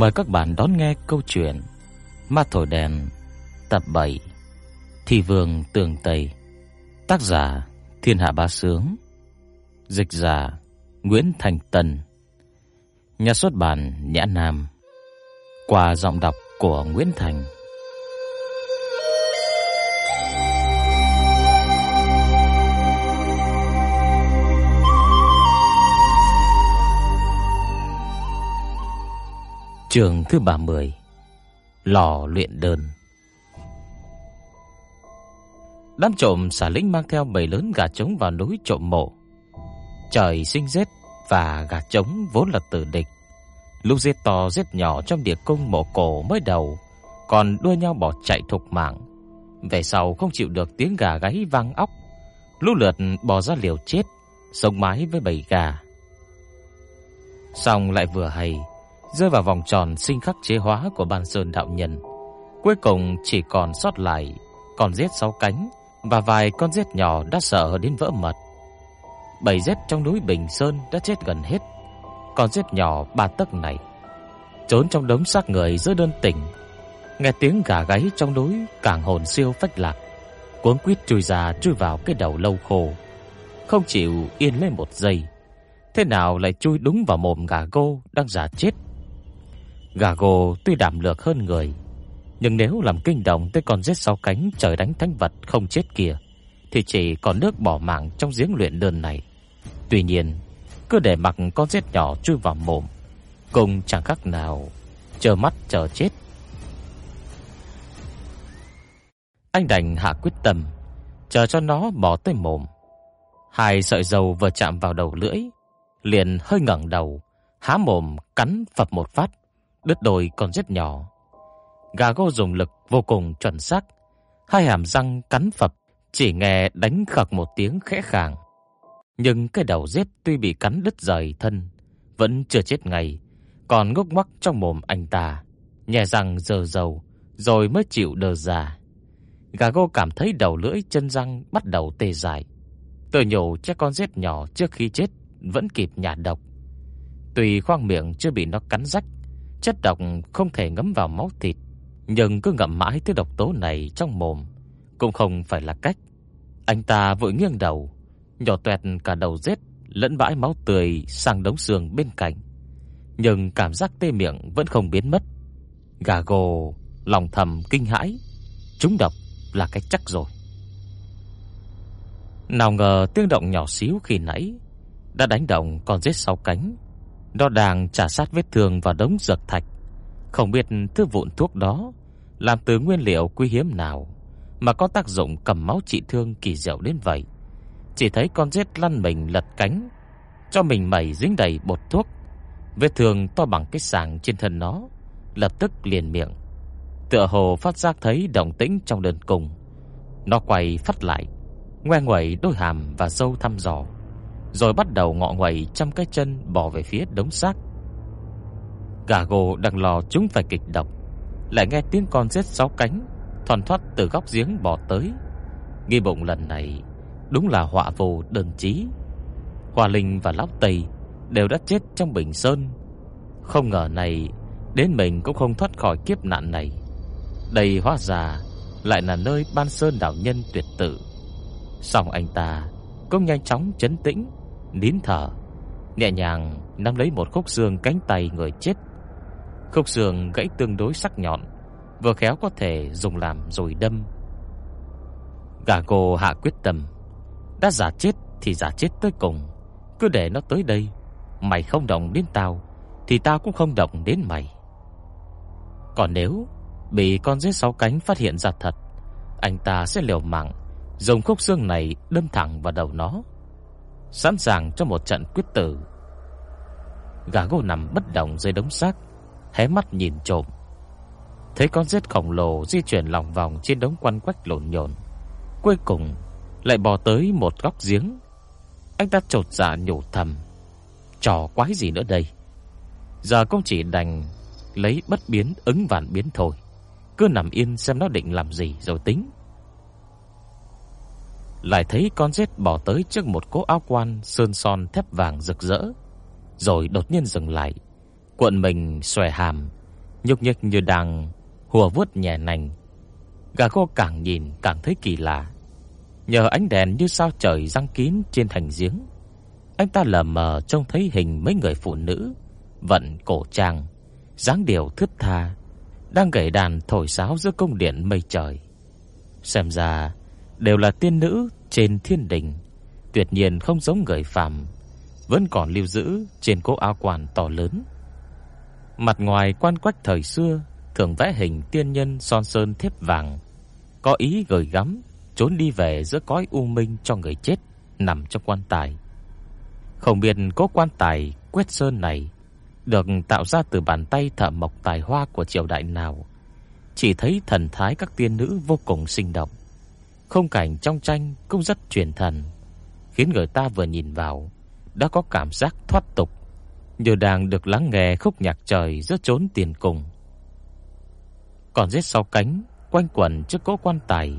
Mời các bạn đón nghe câu chuyện Ma thổi đèn, tập 7 Thị vương tường Tây. Tác giả, Thiên Hạ Bá Sướng. Dịch giả, Nguyễn Thành Tân. Nhà xuất bản, Nhã Nam. Qua giọng đọc của Nguyễn Thành. Trường thứ 30 Lò luyện đơn. Đám trộm xả lính mang theo bầy lớn gà trống vào núi trộm mộ. Trời sinh rét và gà trống vốn là tử địch. Lúc giết to giết nhỏ trong địa cung mộ cổ mới đầu, Còn đua nhau bỏ chạy thục mạng. Về sau không chịu được tiếng gà gáy vang óc, Lũ lượt bò ra liều chết, Sống mái với bầy gà. Xong lại vừa hay rơi vào vòng tròn sinh khắc chế hóa của Ban Sơn đạo nhân. Cuối cùng chỉ còn sót lại con rết sáu cánh và vài con rết nhỏ đã sợ đến vỡ mật. bảy rết trong núi Bình Sơn đã chết gần hết. Con rết nhỏ ba tấc này trốn trong đống xác người giữa đơn tỉnh, nghe tiếng gà gáy trong núi càng hồn siêu phách lạc, cuống quýt chui ra chui vào cái đầu lâu khô, không chịu yên lên một giây. Thế nào lại chui đúng vào mồm gà gô đang giả chết Gà gồ tuy đảm lược hơn người, nhưng nếu làm kinh động tới con giết sáu cánh trời đánh thánh vật không chết kia, thì chỉ còn nước bỏ mạng trong giếng luyện đơn này. Tuy nhiên, cứ để mặc con giết nhỏ chui vào mồm, cùng chẳng khác nào chờ mắt chờ chết. Anh đành hạ quyết tâm, chờ cho nó bỏ tới mồm. Hai sợi dầu vừa chạm vào đầu lưỡi, liền hơi ngẩng đầu, há mồm cắn phập một phát đứt đôi còn rất nhỏ. Gà gô dùng lực vô cùng chuẩn xác, hai hàm răng cắn phập, chỉ nghe đánh khặc một tiếng khẽ khàng. Nhưng cái đầu rết tuy bị cắn đứt rời thân, vẫn chưa chết ngay, còn ngốc ngoắc trong mồm anh ta, nhè răng giờ dầu, rồi mới chịu đờ ra. Gà gô cảm thấy đầu lưỡi chân răng bắt đầu tê dại. Tự nhủ chắc con rết nhỏ trước khi chết vẫn kịp nhả độc. tùy khoang miệng chưa bị nó cắn rách, Chất độc không thể ngấm vào máu thịt, nhưng cứ ngậm mãi thứ độc tố này trong mồm cũng không phải là cách. Anh ta vội nghiêng đầu, nhỏ toẹt cả đầu rết lẫn bãi máu tươi sang đống xương bên cạnh. Nhưng cảm giác tê miệng vẫn không biến mất. Gà gồ lòng thầm kinh hãi, trúng độc là cái chắc rồi. Nào ngờ tiếng động nhỏ xíu khi nãy đã đánh động con rết sáu cánh nó đang trả sát vết thương vào đống dược thạch, không biết thứ vụn thuốc đó làm từ nguyên liệu quý hiếm nào mà có tác dụng cầm máu trị thương kỳ diệu đến vậy. Chỉ thấy con rết lăn mình lật cánh, cho mình mẩy dính đầy bột thuốc. Vết thương to bằng cái sàng trên thân nó, lập tức liền miệng. Tựa hồ phát giác thấy động tĩnh trong đơn cùng. Nó quay phát lại, ngoe nguẩy đôi hàm và sâu thăm dò rồi bắt đầu ngọ ngoậy trăm cái chân bò về phía đống xác. Gà gồ đang lò chúng phải kịch độc, lại nghe tiếng con rết sáu cánh thoăn thoắt từ góc giếng bò tới. Nghi bụng lần này đúng là họa vô đơn chí. Hoa Linh và Lóc Tây đều đã chết trong bình sơn. Không ngờ này đến mình cũng không thoát khỏi kiếp nạn này. Đây hóa ra lại là nơi ban sơn đạo nhân tuyệt tử. Xong anh ta cũng nhanh chóng chấn tĩnh nín thở, nhẹ nhàng nắm lấy một khúc xương cánh tay người chết. Khúc xương gãy tương đối sắc nhọn, vừa khéo có thể dùng làm rồi đâm. Gà cô hạ quyết tâm, đã giả chết thì giả chết tới cùng, cứ để nó tới đây, mày không động đến tao thì tao cũng không động đến mày. Còn nếu bị con rết sáu cánh phát hiện ra thật, anh ta sẽ liều mạng dùng khúc xương này đâm thẳng vào đầu nó sẵn sàng cho một trận quyết tử. Gà gô nằm bất động dưới đống xác, hé mắt nhìn trộm. Thấy con rết khổng lồ di chuyển lòng vòng trên đống quanh quách lộn nhộn, cuối cùng lại bò tới một góc giếng. Anh ta chột dạ nhủ thầm, trò quái gì nữa đây? Giờ cũng chỉ đành lấy bất biến ứng vạn biến thôi. Cứ nằm yên xem nó định làm gì rồi tính lại thấy con rết bỏ tới trước một cố áo quan sơn son thép vàng rực rỡ, rồi đột nhiên dừng lại, cuộn mình xòe hàm, nhúc nhích như đang hùa vuốt nhẹ nành. Gà cô càng nhìn càng thấy kỳ lạ. Nhờ ánh đèn như sao trời răng kín trên thành giếng, anh ta lờ mờ trông thấy hình mấy người phụ nữ vận cổ trang, dáng điệu thướt tha, đang gảy đàn thổi sáo giữa cung điện mây trời. Xem ra đều là tiên nữ trên thiên đình, tuyệt nhiên không giống người phàm, vẫn còn lưu giữ trên cố áo quan to lớn. Mặt ngoài quan quách thời xưa thường vẽ hình tiên nhân son sơn thép vàng, có ý gửi gắm trốn đi về giữa cõi u minh cho người chết nằm trong quan tài. Không biết cố quan tài quét sơn này được tạo ra từ bàn tay thợ mộc tài hoa của triều đại nào. Chỉ thấy thần thái các tiên nữ vô cùng sinh động. Không cảnh trong tranh cũng rất truyền thần, khiến người ta vừa nhìn vào đã có cảm giác thoát tục, như đang được lắng nghe khúc nhạc trời giữa chốn tiền cùng. Còn giết sau cánh quanh quẩn trước cỗ quan tài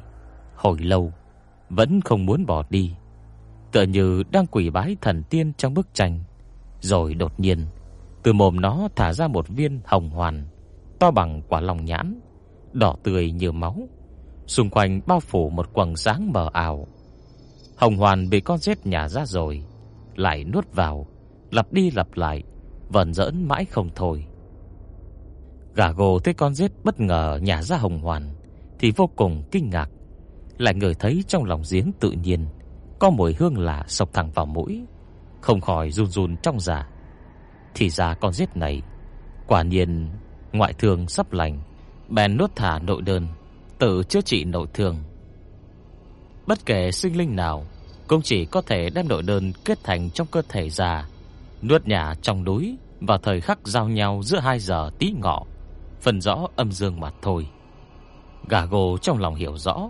hồi lâu vẫn không muốn bỏ đi, tựa như đang quỳ bái thần tiên trong bức tranh. Rồi đột nhiên, từ mồm nó thả ra một viên hồng hoàn to bằng quả lòng nhãn, đỏ tươi như máu, xung quanh bao phủ một quầng sáng mờ ảo. Hồng hoàn bị con rết nhả ra rồi, lại nuốt vào, lặp đi lặp lại, vẩn dỡn mãi không thôi. Gà gồ thấy con rết bất ngờ nhả ra hồng hoàn thì vô cùng kinh ngạc, lại ngửi thấy trong lòng giếng tự nhiên có mùi hương lạ sộc thẳng vào mũi, không khỏi run run trong dạ. Thì ra con rết này quả nhiên ngoại thương sắp lành, bèn nuốt thả nội đơn, tự chữa trị nội thương. Bất kể sinh linh nào cũng chỉ có thể đem nội đơn kết thành trong cơ thể già, nuốt nhả trong núi vào thời khắc giao nhau giữa 2 giờ tí ngọ, phần rõ âm dương mà thôi. Gà gồ trong lòng hiểu rõ,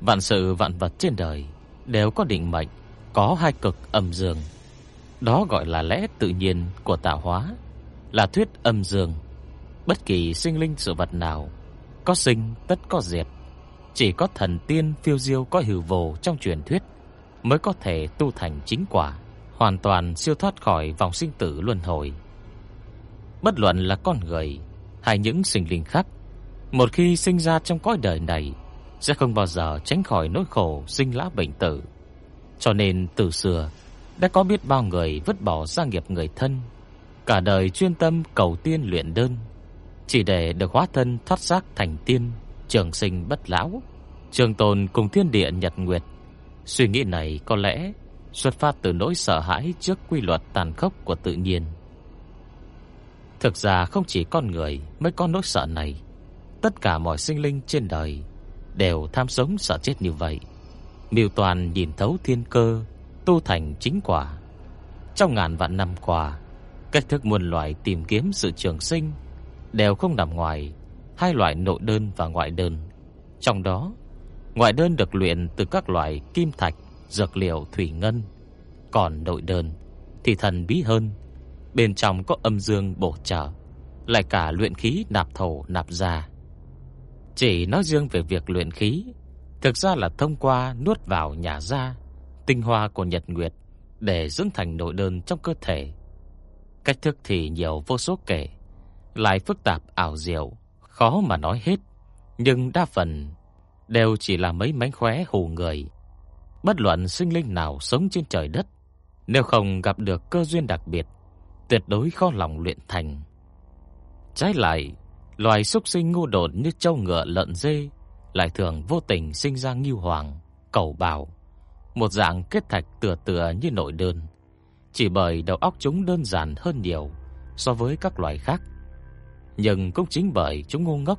vạn sự vạn vật trên đời đều có định mệnh, có hai cực âm dương. Đó gọi là lẽ tự nhiên của tạo hóa, là thuyết âm dương. Bất kỳ sinh linh sự vật nào có sinh tất có diệt, chỉ có thần tiên phiêu diêu có hữu vô trong truyền thuyết mới có thể tu thành chính quả, hoàn toàn siêu thoát khỏi vòng sinh tử luân hồi. Bất luận là con người hay những sinh linh khác, một khi sinh ra trong cõi đời này sẽ không bao giờ tránh khỏi nỗi khổ sinh lão bệnh tử. Cho nên từ xưa đã có biết bao người vứt bỏ gia nghiệp người thân, cả đời chuyên tâm cầu tiên luyện đơn, chỉ để được hóa thân thoát xác thành tiên, trường sinh bất lão, trường tồn cùng thiên địa nhật nguyệt Suy nghĩ này có lẽ xuất phát từ nỗi sợ hãi trước quy luật tàn khốc của tự nhiên. Thực ra không chỉ con người mới có nỗi sợ này, tất cả mọi sinh linh trên đời đều tham sống sợ chết như vậy. Miêu toàn nhìn thấu thiên cơ, tu thành chính quả. Trong ngàn vạn năm qua, cách thức muôn loài tìm kiếm sự trường sinh đều không nằm ngoài hai loại nội đơn và ngoại đơn. Trong đó, Ngoại đơn được luyện từ các loại kim thạch, dược liệu thủy ngân, còn nội đơn thì thần bí hơn, bên trong có âm dương bổ trợ, lại cả luyện khí nạp thổ nạp ra. Chỉ nói riêng về việc luyện khí, thực ra là thông qua nuốt vào nhà ra tinh hoa của nhật nguyệt để dưỡng thành nội đơn trong cơ thể. Cách thức thì nhiều vô số kể, lại phức tạp ảo diệu, khó mà nói hết, nhưng đa phần đều chỉ là mấy mánh khóe hù người. Bất luận sinh linh nào sống trên trời đất, nếu không gặp được cơ duyên đặc biệt, tuyệt đối khó lòng luyện thành. Trái lại, loài súc sinh ngu đột như trâu ngựa lợn dê lại thường vô tình sinh ra ngưu hoàng, cầu bào, một dạng kết thạch tựa tựa như nội đơn, chỉ bởi đầu óc chúng đơn giản hơn nhiều so với các loài khác. Nhưng cũng chính bởi chúng ngu ngốc,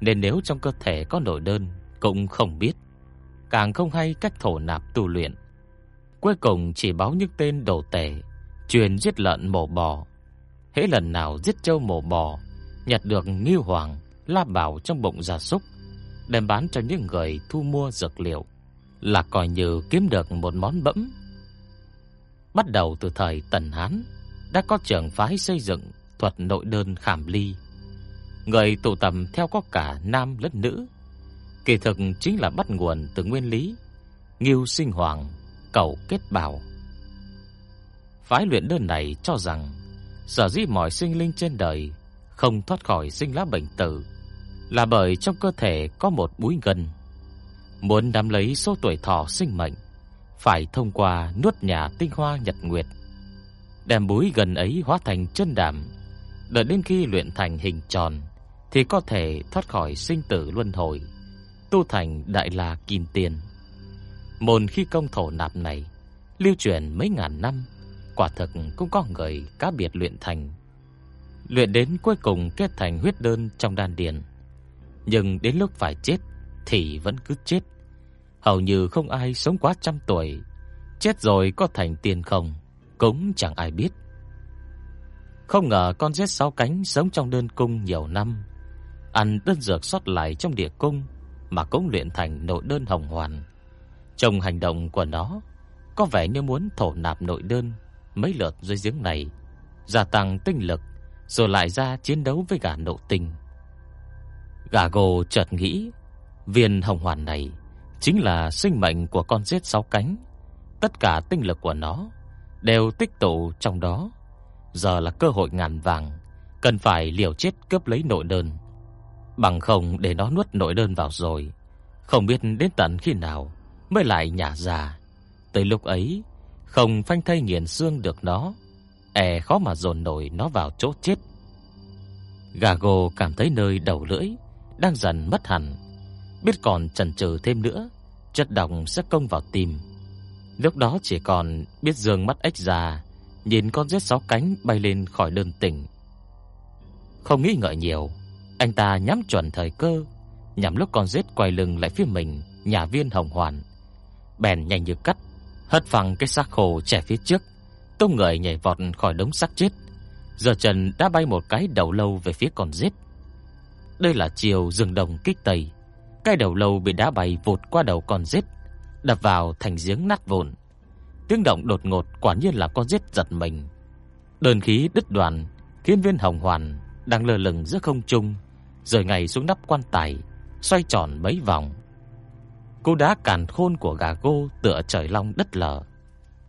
nên nếu trong cơ thể có nội đơn cũng không biết, càng không hay cách thổ nạp tu luyện. Cuối cùng chỉ báo những tên đồ tể, truyền giết lợn mổ bò. Hễ lần nào giết trâu mổ bò, nhặt được ngưu hoàng, la bảo trong bụng gia súc, đem bán cho những người thu mua dược liệu, là coi như kiếm được một món bẫm. Bắt đầu từ thời Tần Hán, đã có trường phái xây dựng thuật nội đơn khảm ly. Người tụ tập theo có cả nam lẫn nữ, Kỳ thực chính là bắt nguồn từ nguyên lý Ngưu sinh hoàng Cầu kết bảo Phái luyện đơn này cho rằng Sở dĩ mọi sinh linh trên đời không thoát khỏi sinh lá bệnh tử là bởi trong cơ thể có một búi gân. Muốn nắm lấy số tuổi thọ sinh mệnh, phải thông qua nuốt nhà tinh hoa nhật nguyệt. Đem búi gần ấy hóa thành chân đàm, đợi đến khi luyện thành hình tròn thì có thể thoát khỏi sinh tử luân hồi, tu thành đại la kim tiền. Môn khi công thổ nạp này lưu truyền mấy ngàn năm, quả thực cũng có người cá biệt luyện thành. Luyện đến cuối cùng kết thành huyết đơn trong đan điền. Nhưng đến lúc phải chết thì vẫn cứ chết. Hầu như không ai sống quá trăm tuổi, chết rồi có thành tiền không cũng chẳng ai biết. Không ngờ con rết sáu cánh sống trong đơn cung nhiều năm, ăn đơn dược sót lại trong địa cung mà cũng luyện thành nội đơn hồng hoàn. Trong hành động của nó có vẻ như muốn thổ nạp nội đơn mấy lượt dưới giếng này, gia tăng tinh lực rồi lại ra chiến đấu với gã nộ tinh. Gà gồ chợt nghĩ, viên hồng hoàn này chính là sinh mệnh của con rết sáu cánh, tất cả tinh lực của nó đều tích tụ trong đó. Giờ là cơ hội ngàn vàng, cần phải liều chết cướp lấy nội đơn. Bằng không để nó nuốt nội đơn vào rồi, không biết đến tận khi nào mới lại nhả ra. Tới lúc ấy, không phanh thây nghiền xương được nó, e khó mà dồn nổi nó vào chỗ chết. Gago cảm thấy nơi đầu lưỡi đang dần mất hẳn, biết còn chần chừ thêm nữa, chất độc sẽ công vào tim. Lúc đó chỉ còn biết dương mắt ếch ra, nhìn con rết sáu cánh bay lên khỏi đơn tỉnh. Không nghĩ ngợi nhiều, anh ta nhắm chuẩn thời cơ, nhắm lúc con rết quay lưng lại phía mình, nhà viên hồng hoàn. Bèn nhanh như cắt, hất phẳng cái xác khô trẻ phía trước, tung người nhảy vọt khỏi đống xác chết. Giờ Trần đã bay một cái đầu lâu về phía con rết. Đây là chiều rừng đồng kích tây. Cái đầu lâu bị đá bay vụt qua đầu con rết, đập vào thành giếng nát vụn. Tiếng động đột ngột quả nhiên là con rết giật mình. Đơn khí đứt đoạn, khiến viên hồng hoàn đang lơ lửng giữa không trung, rồi ngay xuống nắp quan tài, xoay tròn mấy vòng. Cú đá càn khôn của gà gô tựa trời long đất lở.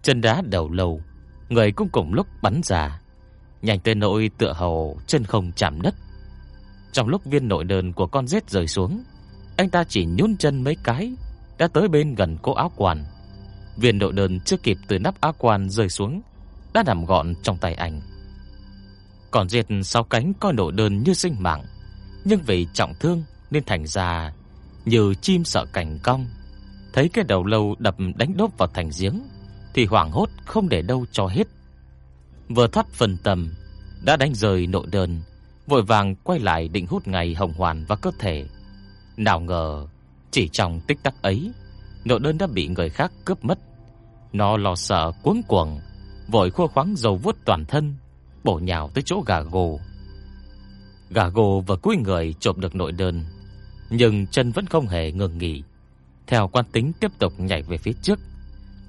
Chân đá đầu lâu, người cũng cùng lúc bắn ra, nhanh tới nỗi tựa hồ chân không chạm đất. Trong lúc viên nội đơn của con rết rơi xuống, anh ta chỉ nhún chân mấy cái đã tới bên gần cô áo quan. Viên nội đơn chưa kịp từ nắp áo quan rơi xuống, đã nằm gọn trong tay anh. Còn diệt sáu cánh coi nội đơn như sinh mạng, nhưng vì trọng thương nên thành ra như chim sợ cảnh cong. Thấy cái đầu lâu đập đánh đốp vào thành giếng thì hoảng hốt không để đâu cho hết. Vừa thoát phần tầm, đã đánh rời nội đơn, vội vàng quay lại định hút ngày hồng hoàn vào cơ thể. Nào ngờ, chỉ trong tích tắc ấy, nội đơn đã bị người khác cướp mất. Nó lo sợ cuống cuồng, vội khua khoáng dầu vuốt toàn thân, bổ nhào tới chỗ gà gồ. Gà gồ vừa cúi người chộp được nội đơn, nhưng chân vẫn không hề ngừng nghỉ. Theo quan tính tiếp tục nhảy về phía trước,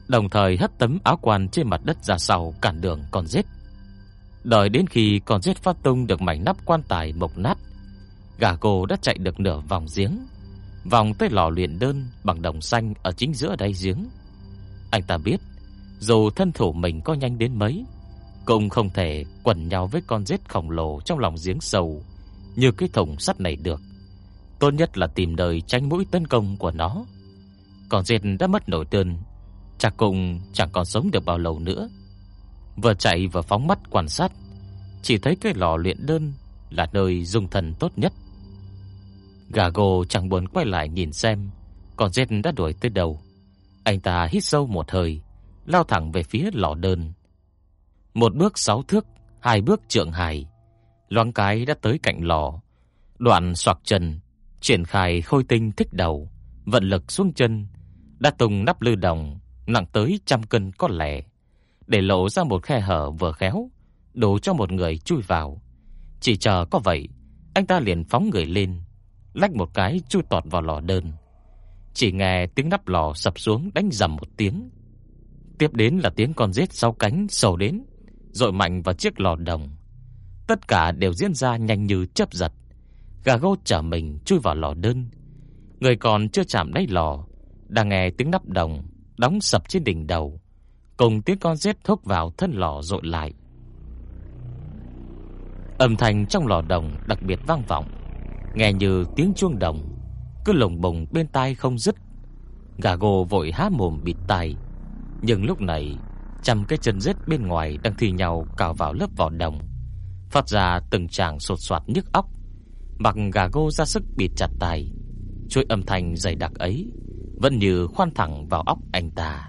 đồng thời hất tấm áo quan trên mặt đất ra sau cản đường con rết. Đợi đến khi con rết phát tung được mảnh nắp quan tài mộc nát, gà gồ đã chạy được nửa vòng giếng, vòng tới lò luyện đơn bằng đồng xanh ở chính giữa đáy giếng. Anh ta biết, dù thân thủ mình có nhanh đến mấy, cũng không thể quần nhau với con rết khổng lồ trong lòng giếng sâu như cái thùng sắt này được. Tốt nhất là tìm đời tránh mũi tấn công của nó. Còn rết đã mất nổi đơn, chắc cũng chẳng còn sống được bao lâu nữa. Vừa chạy vừa phóng mắt quan sát, chỉ thấy cái lò luyện đơn là nơi dung thần tốt nhất. Gago chẳng buồn quay lại nhìn xem con rết đã đuổi tới đâu. Anh ta hít sâu một hơi, lao thẳng về phía lò đơn. Một bước sáu thước, hai bước trượng hài, loáng cái đã tới cạnh lò. Đoạn xoạc chân, triển khai khôi tinh thích đầu, vận lực xuống chân, đã tung nắp lư đồng nặng tới trăm cân có lẻ, để lộ ra một khe hở vừa khéo, đủ cho một người chui vào. Chỉ chờ có vậy, anh ta liền phóng người lên, lách một cái chui tọt vào lò đơn. Chỉ nghe tiếng nắp lò sập xuống đánh rầm một tiếng. Tiếp đến là tiếng con rết sau cánh sầu đến, dội mạnh vào chiếc lò đồng. Tất cả đều diễn ra nhanh như chớp giật. Gà gô trở mình chui vào lò đơn. Người còn chưa chạm đáy lò, đang nghe tiếng nắp đồng đóng sập trên đỉnh đầu, cùng tiếng con rết thốc vào thân lò dội lại. Âm thanh trong lò đồng đặc biệt vang vọng, nghe như tiếng chuông đồng, cứ lồng bồng bên tai không dứt. Gà gồ vội há mồm bịt tai, nhưng lúc này trăm cái chân rết bên ngoài đang thi nhau cào vào lớp vỏ đồng, phát ra từng tràng sột soạt nhức óc. Mặc gà gô ra sức bịt chặt tai, chuỗi âm thanh dày đặc ấy vẫn như khoan thẳng vào óc anh ta.